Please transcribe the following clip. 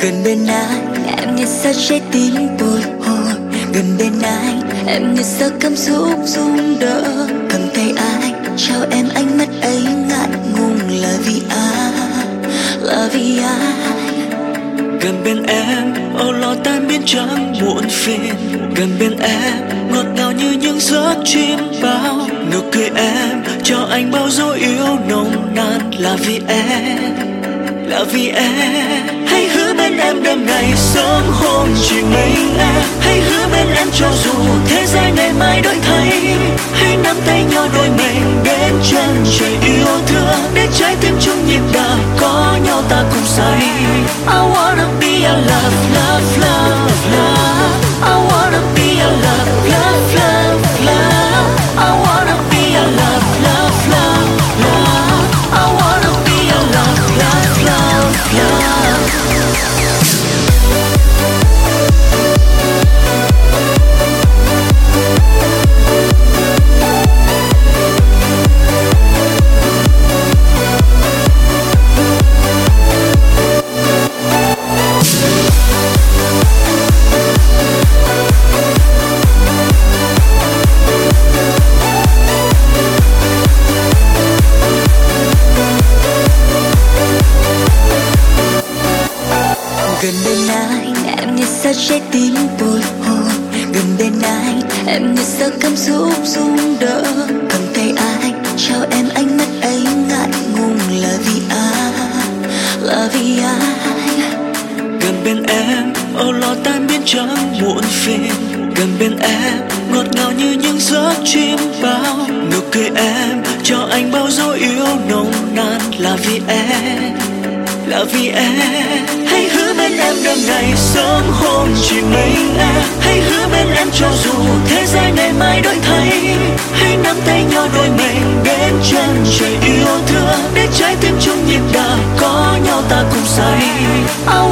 gần bên anh em như sao trái tim bồi hồi gần bên anh em như sao cảm xúc rung đỡ? Cầm tay anh trao em, ánh mắt ấy ngại ngùng là vì ai? Là vì ai? Gần bên em, âu lo tan biến trắng muộn phiền. Gần bên em, ngọt ngào như những giấc chim bao. Nụ cười em, cho anh bao dấu yêu nồng nàn. Là vì em, là vì em em đêm ngày sớm hôm chỉ mình em hãy hứa bên em cho dù thế giới ngày mai đổi thay. Hãy nắm tay nhau đôi mình đến chân trời yêu thương. Để trái tim chung nhịp đập em trái tim tôi hồi gần bên anh em như sao cảm xúc rung đỡ. Cầm tay anh trao em ánh mắt ấy ngại ngùng là vì ai? Là vì ai? Gần bên em âu lo tan biến trắng muộn phiền. Gần bên em, ngọt ngào như những giấc chim bao. Nụ cười em cho anh bao dấu yêu nồng nàn là vì em là vì em. Hãy hứa bên em đêm ngày sớm hôm chỉ mình em hãy hứa bên em cho dù thế giới ngày mai đổi thay. Hãy nắm tay nhau đôi mình đến chân trời yêu thương. Để trái tim chung nhịp đập có nhau ta cùng say. I